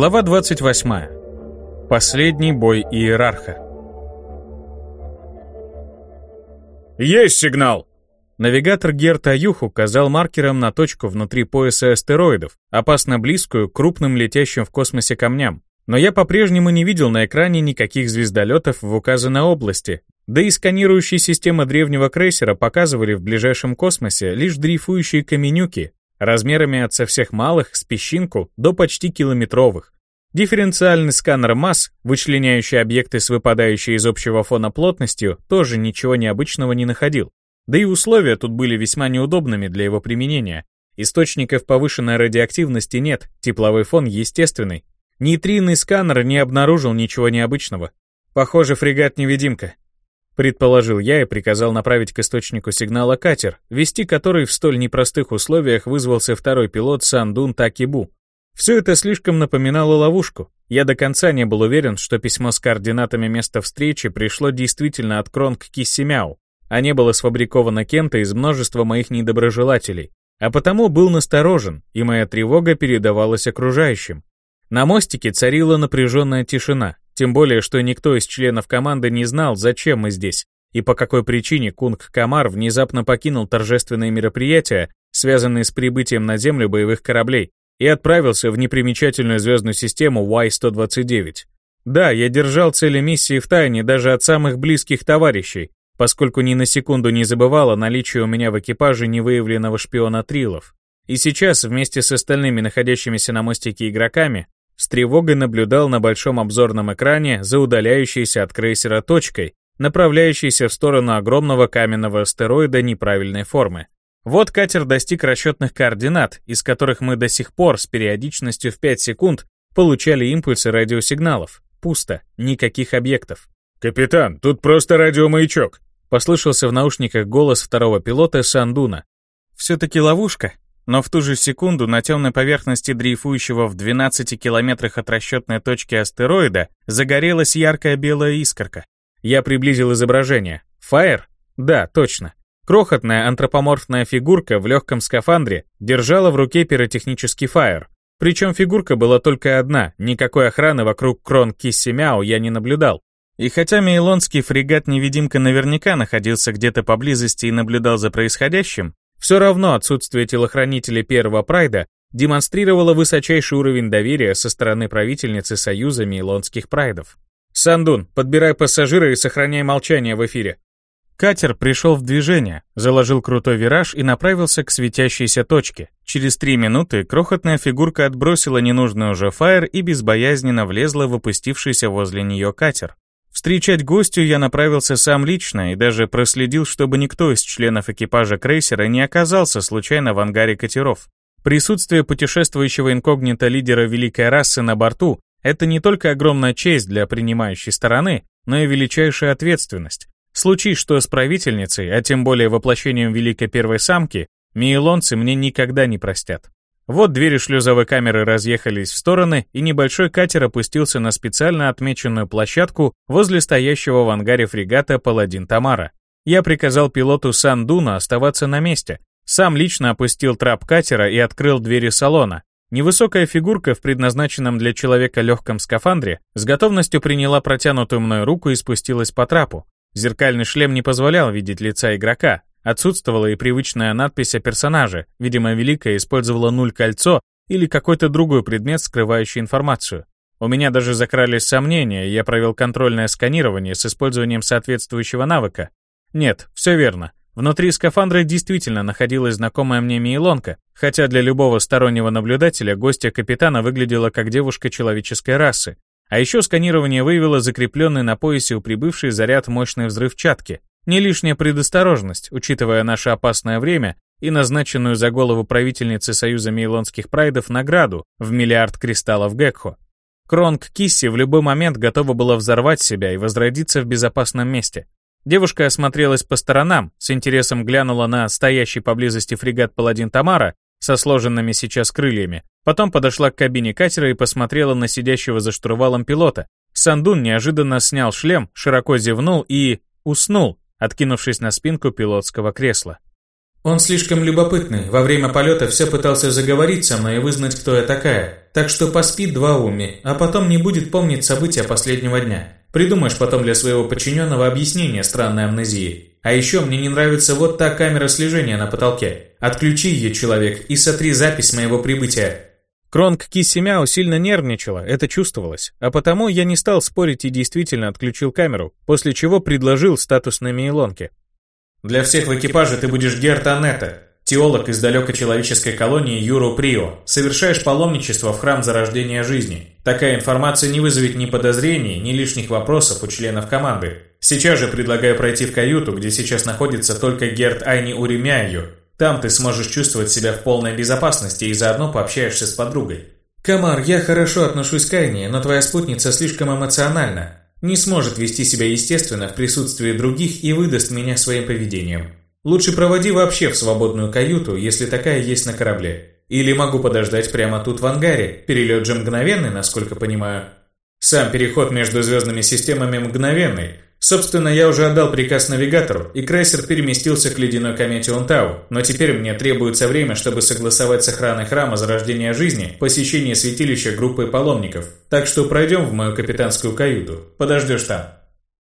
Глава 28. Последний бой иерарха. «Есть сигнал!» Навигатор Герта Аюх указал маркером на точку внутри пояса астероидов, опасно близкую к крупным летящим в космосе камням. Но я по-прежнему не видел на экране никаких звездолетов в указанной области, да и сканирующие системы древнего крейсера показывали в ближайшем космосе лишь дрейфующие каменюки, размерами от со малых с песчинку до почти километровых. Дифференциальный сканер масс, вычленяющий объекты с выпадающей из общего фона плотностью, тоже ничего необычного не находил. Да и условия тут были весьма неудобными для его применения. Источников повышенной радиоактивности нет, тепловой фон естественный. Нейтринный сканер не обнаружил ничего необычного. Похоже, фрегат-невидимка. Предположил я и приказал направить к источнику сигнала катер, вести который в столь непростых условиях вызвался второй пилот Сандун Такибу. Все это слишком напоминало ловушку. Я до конца не был уверен, что письмо с координатами места встречи пришло действительно от Кронг Киссимяу, а не было сфабриковано кем-то из множества моих недоброжелателей. А потому был насторожен, и моя тревога передавалась окружающим. На мостике царила напряженная тишина, тем более, что никто из членов команды не знал, зачем мы здесь, и по какой причине Кунг Камар внезапно покинул торжественные мероприятия, связанные с прибытием на Землю боевых кораблей, и отправился в непримечательную звездную систему Y-129. Да, я держал цели миссии в тайне даже от самых близких товарищей, поскольку ни на секунду не забывал о наличии у меня в экипаже невыявленного шпиона Трилов. И сейчас, вместе с остальными находящимися на мостике игроками, с тревогой наблюдал на большом обзорном экране за удаляющейся от крейсера точкой, направляющейся в сторону огромного каменного астероида неправильной формы. Вот катер достиг расчетных координат, из которых мы до сих пор с периодичностью в 5 секунд получали импульсы радиосигналов. Пусто, никаких объектов. «Капитан, тут просто радиомаячок», — послышался в наушниках голос второго пилота Сандуна. «Все-таки ловушка?» Но в ту же секунду на темной поверхности дрейфующего в 12 километрах от расчетной точки астероида загорелась яркая белая искорка. Я приблизил изображение. Фаер? Да, точно. Крохотная антропоморфная фигурка в легком скафандре держала в руке пиротехнический фаер. Причем фигурка была только одна, никакой охраны вокруг крон Киссимяо я не наблюдал. И хотя мейлонский фрегат-невидимка наверняка находился где-то поблизости и наблюдал за происходящим, все равно отсутствие телохранителей первого прайда демонстрировало высочайший уровень доверия со стороны правительницы Союза Мейлонских прайдов. «Сандун, подбирай пассажира и сохраняй молчание в эфире». Катер пришел в движение, заложил крутой вираж и направился к светящейся точке. Через три минуты крохотная фигурка отбросила ненужный уже фаер и безбоязненно влезла в опустившийся возле нее катер. Встречать гостю я направился сам лично и даже проследил, чтобы никто из членов экипажа крейсера не оказался случайно в ангаре катеров. Присутствие путешествующего инкогнито лидера великой расы на борту – это не только огромная честь для принимающей стороны, но и величайшая ответственность. Случай, что с правительницей, а тем более воплощением великой первой самки, мейлонцы мне никогда не простят. Вот двери шлюзовой камеры разъехались в стороны, и небольшой катер опустился на специально отмеченную площадку возле стоящего в ангаре фрегата «Паладин Тамара». Я приказал пилоту Сан-Дуна оставаться на месте. Сам лично опустил трап катера и открыл двери салона. Невысокая фигурка в предназначенном для человека легком скафандре с готовностью приняла протянутую мной руку и спустилась по трапу. Зеркальный шлем не позволял видеть лица игрока, Отсутствовала и привычная надпись о персонаже, видимо, Великая использовала нуль-кольцо или какой-то другой предмет, скрывающий информацию. У меня даже закрались сомнения, я провел контрольное сканирование с использованием соответствующего навыка. Нет, все верно. Внутри скафандра действительно находилась знакомая мне Мейлонка, хотя для любого стороннего наблюдателя гостья капитана выглядела как девушка человеческой расы. А еще сканирование выявило закрепленный на поясе у прибывшей заряд мощной взрывчатки, не лишняя предосторожность, учитывая наше опасное время и назначенную за голову правительницы Союза Мейлонских Прайдов награду в миллиард кристаллов Гекхо. Кронг Кисси в любой момент готова была взорвать себя и возродиться в безопасном месте. Девушка осмотрелась по сторонам, с интересом глянула на стоящий поблизости фрегат Паладин Тамара со сложенными сейчас крыльями, потом подошла к кабине катера и посмотрела на сидящего за штурвалом пилота. Сандун неожиданно снял шлем, широко зевнул и... уснул, откинувшись на спинку пилотского кресла. Он слишком любопытный, во время полета все пытался заговорить со мной и вызнать, кто я такая. Так что поспит два уми, а потом не будет помнить события последнего дня. Придумаешь потом для своего подчиненного объяснение странной амнезии. А еще мне не нравится вот та камера слежения на потолке. Отключи ее, человек, и сотри запись моего прибытия. Кронг Кисимяо сильно нервничала, это чувствовалось, а потому я не стал спорить и действительно отключил камеру, после чего предложил статусной мейлонке. Для всех в экипаже ты будешь Герт Анетта, теолог из далекой человеческой колонии Юру Прио. Совершаешь паломничество в храм зарождения жизни. Такая информация не вызовет ни подозрений, ни лишних вопросов у членов команды. Сейчас же предлагаю пройти в каюту, где сейчас находится только Герт Айни Уремяю. Там ты сможешь чувствовать себя в полной безопасности и заодно пообщаешься с подругой. Камар, я хорошо отношусь к Айне, но твоя спутница слишком эмоциональна не сможет вести себя естественно в присутствии других и выдаст меня своим поведением. Лучше проводи вообще в свободную каюту, если такая есть на корабле. Или могу подождать прямо тут в ангаре, перелет же мгновенный, насколько понимаю. Сам переход между звездными системами мгновенный, Собственно, я уже отдал приказ навигатору, и крейсер переместился к ледяной комете Унтау, но теперь мне требуется время, чтобы согласовать с охраной храма Зарождения Жизни посещение святилища группы паломников. Так что пройдем в мою капитанскую каюту. Подождешь там.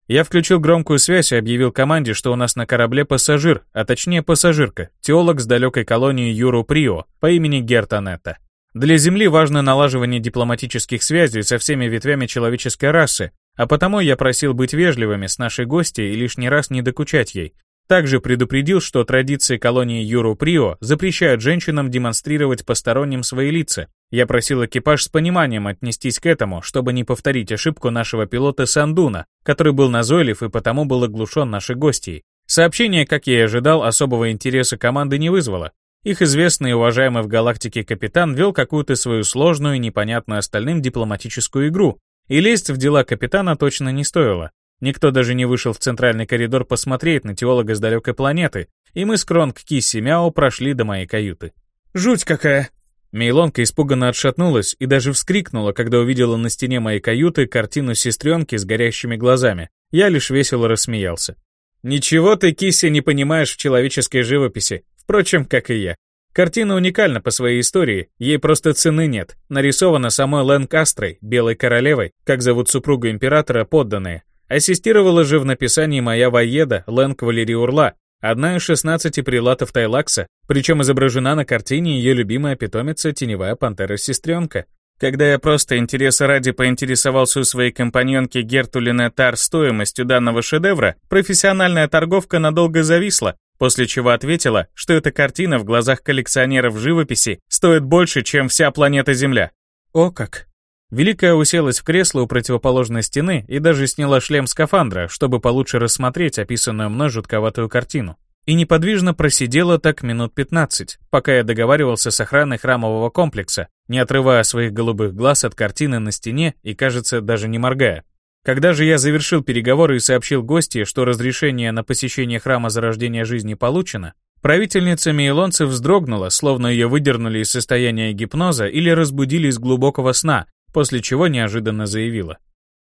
Я включил громкую связь и объявил команде, что у нас на корабле пассажир, а точнее пассажирка, теолог с далекой колонии Юру Прио по имени Гертанетта. Для Земли важно налаживание дипломатических связей со всеми ветвями человеческой расы, а потому я просил быть вежливыми с нашей гостьей и лишний раз не докучать ей. Также предупредил, что традиции колонии Юру-Прио запрещают женщинам демонстрировать посторонним свои лица. Я просил экипаж с пониманием отнестись к этому, чтобы не повторить ошибку нашего пилота Сандуна, который был назойлив и потому был оглушен нашей гостьей. Сообщение, как я и ожидал, особого интереса команды не вызвало. Их известный и уважаемый в галактике капитан вел какую-то свою сложную и непонятную остальным дипломатическую игру, и лезть в дела капитана точно не стоило. Никто даже не вышел в центральный коридор посмотреть на теолога с далекой планеты, и мы с Кронг Кисси Мяо прошли до моей каюты. «Жуть какая!» Мейлонка испуганно отшатнулась и даже вскрикнула, когда увидела на стене моей каюты картину сестренки с горящими глазами. Я лишь весело рассмеялся. «Ничего ты, Кисси, не понимаешь в человеческой живописи, впрочем, как и я. Картина уникальна по своей истории, ей просто цены нет. Нарисована самой Лэн Кастрой, Белой Королевой, как зовут супругу императора, подданные. Ассистировала же в написании моя воеда Лэн Кавалерий Урла, одна из 16 прилатов Тайлакса, причем изображена на картине ее любимая питомица Теневая Пантера-сестренка. Когда я просто интереса ради поинтересовался у своей компаньонки Герту Линетар стоимостью данного шедевра, профессиональная торговка надолго зависла, после чего ответила, что эта картина в глазах коллекционеров живописи стоит больше, чем вся планета Земля. О как! Великая уселась в кресло у противоположной стены и даже сняла шлем скафандра, чтобы получше рассмотреть описанную мной жутковатую картину. И неподвижно просидела так минут 15, пока я договаривался с охраной храмового комплекса, не отрывая своих голубых глаз от картины на стене и, кажется, даже не моргая. Когда же я завершил переговоры и сообщил гости, что разрешение на посещение храма зарождения жизни получено, правительница Мейлонцев вздрогнула, словно ее выдернули из состояния гипноза или разбудили из глубокого сна, после чего неожиданно заявила.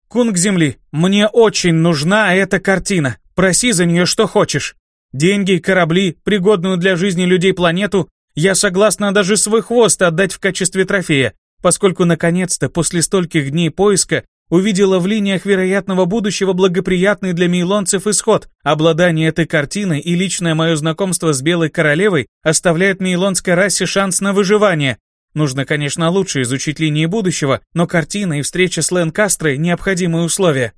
«Кунг Земли, мне очень нужна эта картина. Проси за нее что хочешь. Деньги, корабли, пригодную для жизни людей планету, я согласна даже свой хвост отдать в качестве трофея, поскольку наконец-то после стольких дней поиска увидела в линиях вероятного будущего благоприятный для мейлонцев исход. Обладание этой картиной и личное мое знакомство с Белой Королевой оставляет мейлонской расе шанс на выживание. Нужно, конечно, лучше изучить линии будущего, но картина и встреча с Лэн Кастрой – необходимые условия.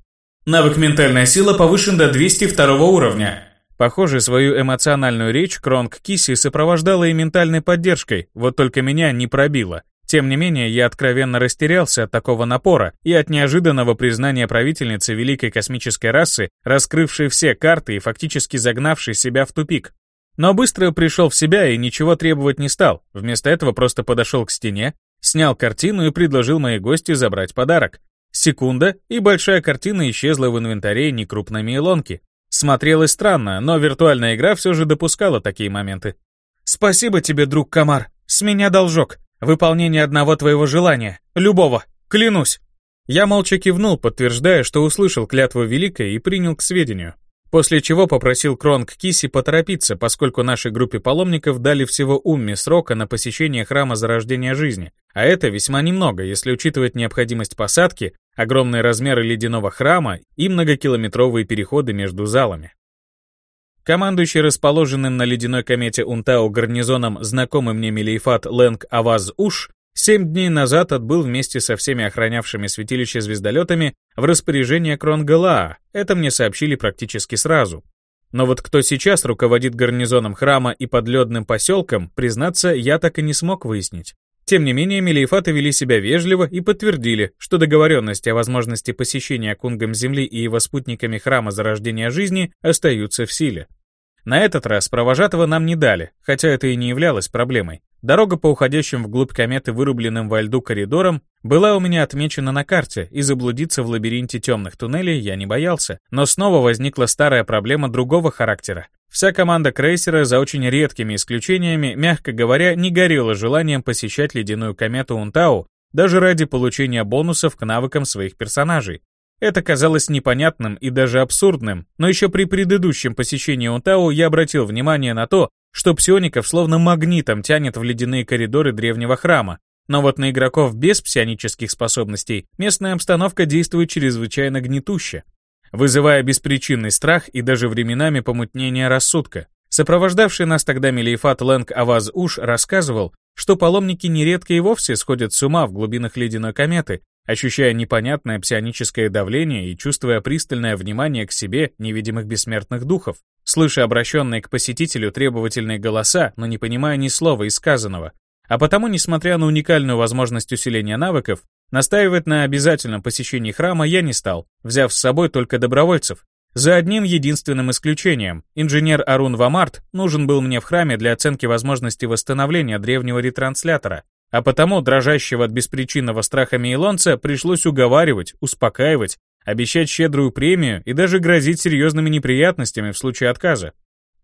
Навык «Ментальная сила» повышен до 202 уровня. Похоже, свою эмоциональную речь Кронг Кисси сопровождала и ментальной поддержкой, вот только меня не пробило. Тем не менее, я откровенно растерялся от такого напора и от неожиданного признания правительницы великой космической расы, раскрывшей все карты и фактически загнавшей себя в тупик. Но быстро пришел в себя и ничего требовать не стал, вместо этого просто подошел к стене, снял картину и предложил моей гости забрать подарок. Секунда, и большая картина исчезла в инвентаре некрупной мейлонки. Смотрелось странно, но виртуальная игра все же допускала такие моменты. «Спасибо тебе, друг Камар, с меня должок», Выполнение одного твоего желания. Любого. Клянусь. Я молча кивнул, подтверждая, что услышал клятву Великой и принял к сведению. После чего попросил Кронг Киси поторопиться, поскольку нашей группе паломников дали всего умми срока на посещение храма зарождения жизни, а это весьма немного, если учитывать необходимость посадки, огромные размеры ледяного храма и многокилометровые переходы между залами. Командующий расположенным на ледяной комете Унтау гарнизоном знакомый мне Мелиефат Лэнг Аваз Уш семь дней назад отбыл вместе со всеми охранявшими святилище звездолетами в распоряжение Кронгалаа. Это мне сообщили практически сразу. Но вот кто сейчас руководит гарнизоном храма и подледным поселком, признаться, я так и не смог выяснить. Тем не менее, Мелиефаты вели себя вежливо и подтвердили, что договоренности о возможности посещения кунгом Земли и его спутниками храма зарождения жизни остаются в силе. На этот раз провожатого нам не дали, хотя это и не являлось проблемой. Дорога по уходящим вглубь кометы вырубленным во льду коридорам была у меня отмечена на карте, и заблудиться в лабиринте темных туннелей я не боялся. Но снова возникла старая проблема другого характера. Вся команда крейсера, за очень редкими исключениями, мягко говоря, не горела желанием посещать ледяную комету Унтау даже ради получения бонусов к навыкам своих персонажей. Это казалось непонятным и даже абсурдным, но еще при предыдущем посещении Унтау я обратил внимание на то, что псиоников словно магнитом тянет в ледяные коридоры древнего храма, но вот на игроков без псионических способностей местная обстановка действует чрезвычайно гнетуще, вызывая беспричинный страх и даже временами помутнение рассудка. Сопровождавший нас тогда Мелиефат Лэнг Аваз Уш рассказывал, что паломники нередко и вовсе сходят с ума в глубинах ледяной кометы, ощущая непонятное псионическое давление и чувствуя пристальное внимание к себе невидимых бессмертных духов, слыша обращенные к посетителю требовательные голоса, но не понимая ни слова из сказанного. А потому, несмотря на уникальную возможность усиления навыков, настаивать на обязательном посещении храма я не стал, взяв с собой только добровольцев. За одним единственным исключением, инженер Арун Вамарт нужен был мне в храме для оценки возможности восстановления древнего ретранслятора, а потому дрожащего от беспричинного страха мейлонца пришлось уговаривать, успокаивать, обещать щедрую премию и даже грозить серьезными неприятностями в случае отказа.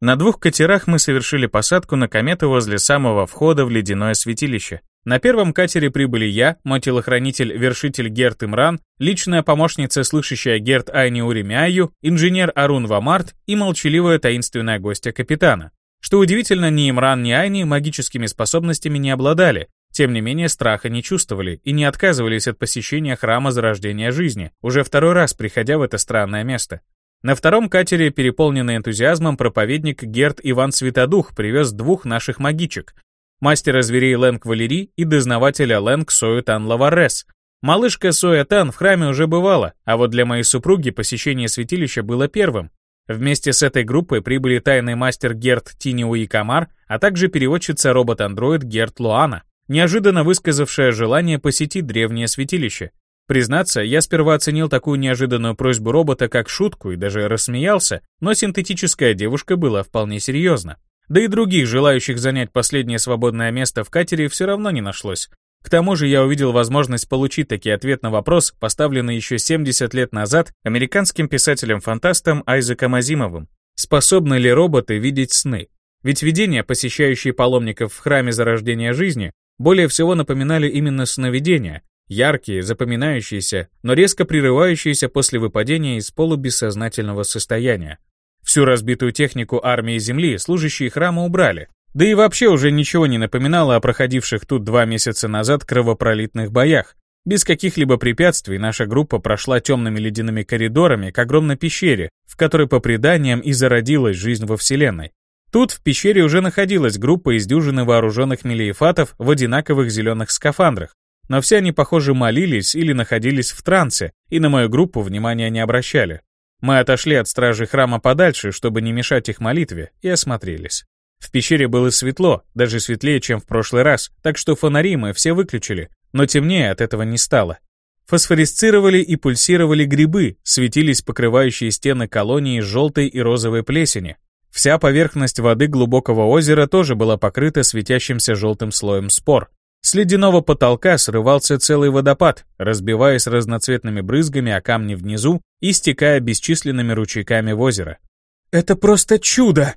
На двух катерах мы совершили посадку на комету возле самого входа в ледяное святилище. На первом катере прибыли я, мой телохранитель-вершитель Герт Имран, личная помощница, слышащая Герт Айни Уремяю, инженер Арун Вамарт и молчаливая таинственная гостья капитана. Что удивительно, ни Имран, ни Айни магическими способностями не обладали, тем не менее, страха не чувствовали и не отказывались от посещения храма зарождения жизни, уже второй раз приходя в это странное место. На втором катере, переполненный энтузиазмом, проповедник Герт Иван Святодух привез двух наших магичек, мастера зверей Лэнг Валери и дознавателя Лэнг Соютан Лаварес. Малышка Соятан в храме уже бывала, а вот для моей супруги посещение святилища было первым. Вместе с этой группой прибыли тайный мастер Герт Тиниуи Камар, а также переводчица робот-андроид Герт Луана неожиданно высказавшая желание посетить древнее святилище. Признаться, я сперва оценил такую неожиданную просьбу робота как шутку и даже рассмеялся, но синтетическая девушка была вполне серьезна. Да и других желающих занять последнее свободное место в катере все равно не нашлось. К тому же я увидел возможность получить таки ответ на вопрос, поставленный еще 70 лет назад американским писателем-фантастом Айзеком Азимовым. Способны ли роботы видеть сны? Ведь видения, посещающие паломников в храме зарождения жизни, более всего напоминали именно сновидения, яркие, запоминающиеся, но резко прерывающиеся после выпадения из полубессознательного состояния. Всю разбитую технику армии Земли служащие храма убрали, да и вообще уже ничего не напоминало о проходивших тут два месяца назад кровопролитных боях. Без каких-либо препятствий наша группа прошла темными ледяными коридорами к огромной пещере, в которой по преданиям и зародилась жизнь во Вселенной. Тут в пещере уже находилась группа из дюжины вооруженных мелиефатов в одинаковых зеленых скафандрах, но все они, похоже, молились или находились в трансе, и на мою группу внимания не обращали. Мы отошли от стражи храма подальше, чтобы не мешать их молитве, и осмотрелись. В пещере было светло, даже светлее, чем в прошлый раз, так что фонари мы все выключили, но темнее от этого не стало. Фосфорисцировали и пульсировали грибы, светились покрывающие стены колонии желтой и розовой плесени, Вся поверхность воды глубокого озера тоже была покрыта светящимся желтым слоем спор. С ледяного потолка срывался целый водопад, разбиваясь разноцветными брызгами о камни внизу и стекая бесчисленными ручейками в озеро. «Это просто чудо!»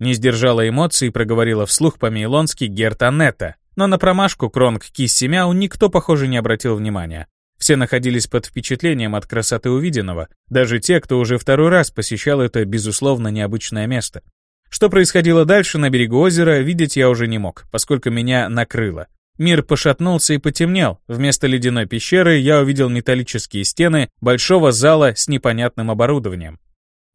Не сдержала эмоций и проговорила вслух по-мейлонски Герта Нетта, но на промашку Кронг Киссимяу никто, похоже, не обратил внимания. Все находились под впечатлением от красоты увиденного, даже те, кто уже второй раз посещал это, безусловно, необычное место. Что происходило дальше на берегу озера, видеть я уже не мог, поскольку меня накрыло. Мир пошатнулся и потемнел. Вместо ледяной пещеры я увидел металлические стены большого зала с непонятным оборудованием.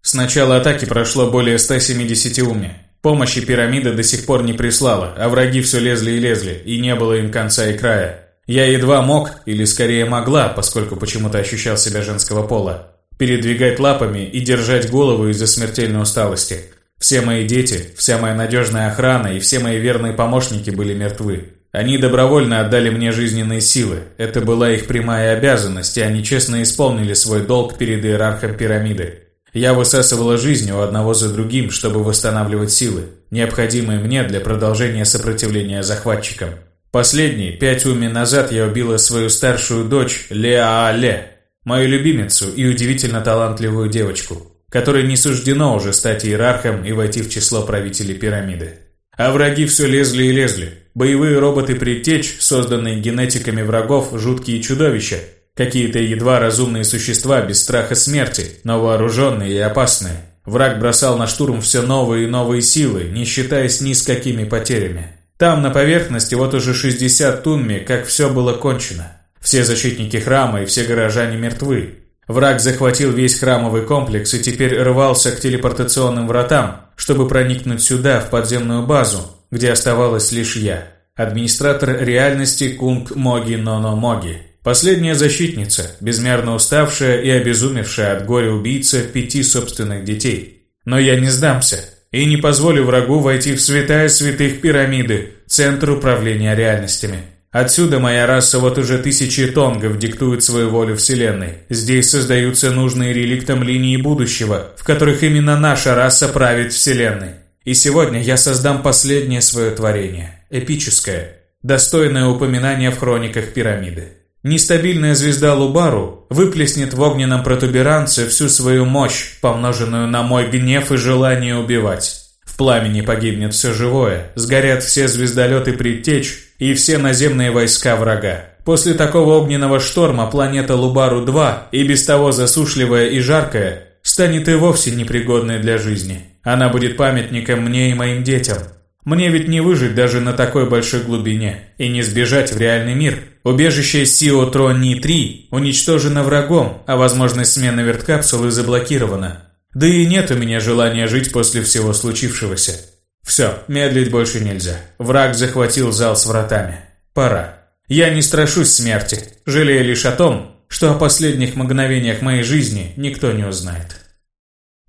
С начала атаки прошло более 170 умни. Помощи пирамида до сих пор не прислала, а враги все лезли и лезли, и не было им конца и края. Я едва мог, или скорее могла, поскольку почему-то ощущал себя женского пола, передвигать лапами и держать голову из-за смертельной усталости. Все мои дети, вся моя надежная охрана и все мои верные помощники были мертвы. Они добровольно отдали мне жизненные силы. Это была их прямая обязанность, и они честно исполнили свой долг перед иерархом пирамиды. Я высасывала жизнь у одного за другим, чтобы восстанавливать силы, необходимые мне для продолжения сопротивления захватчикам. Последние пять уми назад я убила свою старшую дочь Леа-Ле, мою любимицу и удивительно талантливую девочку, которой не суждено уже стать иерархом и войти в число правителей пирамиды. А враги все лезли и лезли. Боевые роботы-предтеч, созданные генетиками врагов, жуткие чудовища, какие-то едва разумные существа без страха смерти, но вооруженные и опасные. Враг бросал на штурм все новые и новые силы, не считаясь ни с какими потерями. Там, на поверхности, вот уже 60 тунми, как все было кончено. Все защитники храма и все горожане мертвы. Враг захватил весь храмовый комплекс и теперь рвался к телепортационным вратам, чтобы проникнуть сюда, в подземную базу, где оставалась лишь я. Администратор реальности Кунг Моги Ноно Моги. Последняя защитница, безмерно уставшая и обезумевшая от горя убийца пяти собственных детей. Но я не сдамся и не позволю врагу войти в святая святых пирамиды, центр управления реальностями. Отсюда моя раса вот уже тысячи тонгов диктует свою волю Вселенной. Здесь создаются нужные реликтам линии будущего, в которых именно наша раса правит Вселенной. И сегодня я создам последнее свое творение, эпическое, достойное упоминания в хрониках пирамиды. Нестабильная звезда Лубару выплеснет в огненном протуберанце всю свою мощь, помноженную на мой гнев и желание убивать. В пламени погибнет все живое, сгорят все звездолеты предтеч и все наземные войска врага. После такого огненного шторма планета Лубару-2, и без того засушливая и жаркая, станет и вовсе непригодной для жизни. Она будет памятником мне и моим детям, мне ведь не выжить даже на такой большой глубине и не сбежать в реальный мир. Убежище Сиотрони-3 уничтожено врагом, а возможность смены верткапсулы заблокирована. Да и нет у меня желания жить после всего случившегося. Все, медлить больше нельзя. Враг захватил зал с вратами. Пора. Я не страшусь смерти, жалею лишь о том, что о последних мгновениях моей жизни никто не узнает.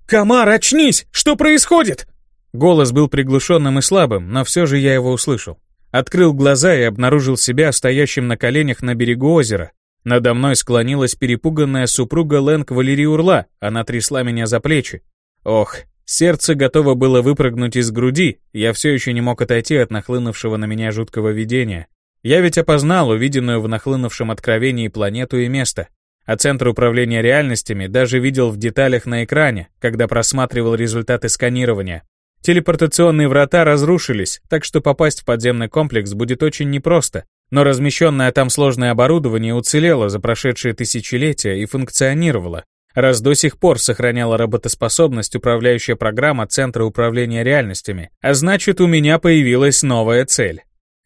«Комар, очнись! Что происходит?» Голос был приглушенным и слабым, но все же я его услышал. Открыл глаза и обнаружил себя стоящим на коленях на берегу озера. Надо мной склонилась перепуганная супруга Лэнг Валерий Урла, она трясла меня за плечи. Ох, сердце готово было выпрыгнуть из груди, я все еще не мог отойти от нахлынувшего на меня жуткого видения. Я ведь опознал увиденную в нахлынувшем откровении планету и место. А Центр управления реальностями даже видел в деталях на экране, когда просматривал результаты сканирования. Телепортационные врата разрушились, так что попасть в подземный комплекс будет очень непросто, но размещенное там сложное оборудование уцелело за прошедшие тысячелетия и функционировало, раз до сих пор сохраняла работоспособность управляющая программа Центра управления реальностями, а значит у меня появилась новая цель.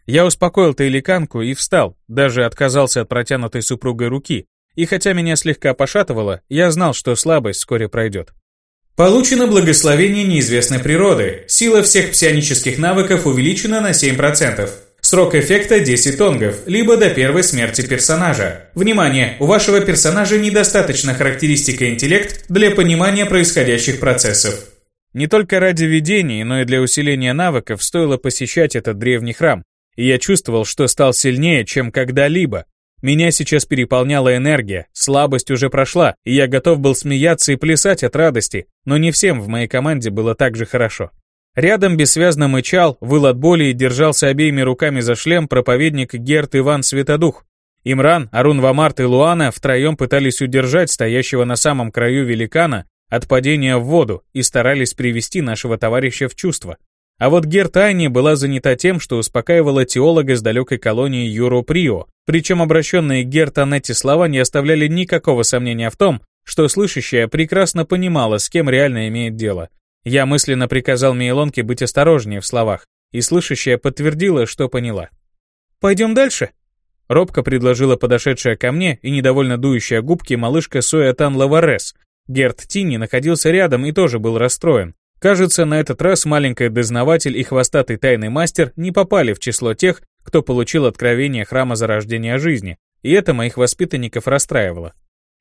Я успокоил Тейликанку и встал, даже отказался от протянутой супругой руки, и хотя меня слегка пошатывало, я знал, что слабость вскоре пройдет. Получено благословение неизвестной природы. Сила всех псионических навыков увеличена на 7%. Срок эффекта 10 тонгов, либо до первой смерти персонажа. Внимание! У вашего персонажа недостаточно характеристика интеллект для понимания происходящих процессов. Не только ради видений, но и для усиления навыков стоило посещать этот древний храм. И я чувствовал, что стал сильнее, чем когда-либо, меня сейчас переполняла энергия, слабость уже прошла, и я готов был смеяться и плясать от радости, но не всем в моей команде было так же хорошо. Рядом бессвязно мычал, выл от боли и держался обеими руками за шлем проповедник Герт Иван Светодух. Имран, Арун Вамарт и Луана втроем пытались удержать стоящего на самом краю великана от падения в воду и старались привести нашего товарища в чувство. А вот Герт Ани была занята тем, что успокаивала теолога с далекой колонии Юро Прио, причем обращенные к Герт Анетти слова не оставляли никакого сомнения в том, что слышащая прекрасно понимала, с кем реально имеет дело. Я мысленно приказал Мейлонке быть осторожнее в словах, и слышащая подтвердила, что поняла. «Пойдем дальше?» Робко предложила подошедшая ко мне и недовольно дующая губки малышка Соятан Лаварес. Герт Тинни находился рядом и тоже был расстроен. Кажется, на этот раз маленький дознаватель и хвостатый тайный мастер не попали в число тех, кто получил откровение храма зарождения жизни, и это моих воспитанников расстраивало.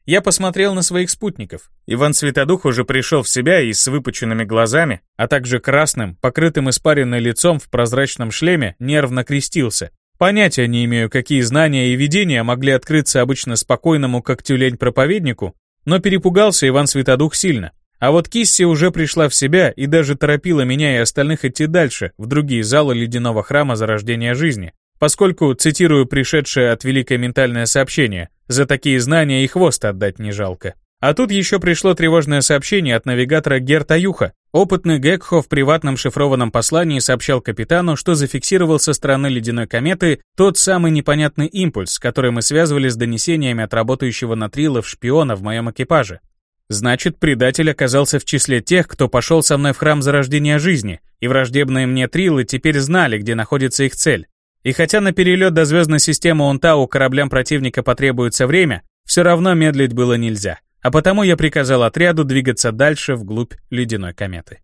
Я посмотрел на своих спутников. Иван Светодух уже пришел в себя и с выпученными глазами, а также красным, покрытым испаренной лицом в прозрачном шлеме, нервно крестился. Понятия не имею, какие знания и видения могли открыться обычно спокойному, как тюлень, проповеднику, но перепугался Иван Светодух сильно. А вот Кисси уже пришла в себя и даже торопила меня и остальных идти дальше, в другие залы ледяного храма зарождения жизни, поскольку, цитирую пришедшее от Великое ментальное сообщение, «За такие знания и хвост отдать не жалко». А тут еще пришло тревожное сообщение от навигатора Герта Юха. Опытный Гекхо в приватном шифрованном послании сообщал капитану, что зафиксировал со стороны ледяной кометы тот самый непонятный импульс, который мы связывали с донесениями от работающего на Трилов шпиона в моем экипаже. Значит, предатель оказался в числе тех, кто пошел со мной в храм зарождения жизни, и враждебные мне Трилы теперь знали, где находится их цель. И хотя на перелет до звездной системы Онтау кораблям противника потребуется время, все равно медлить было нельзя. А потому я приказал отряду двигаться дальше вглубь ледяной кометы.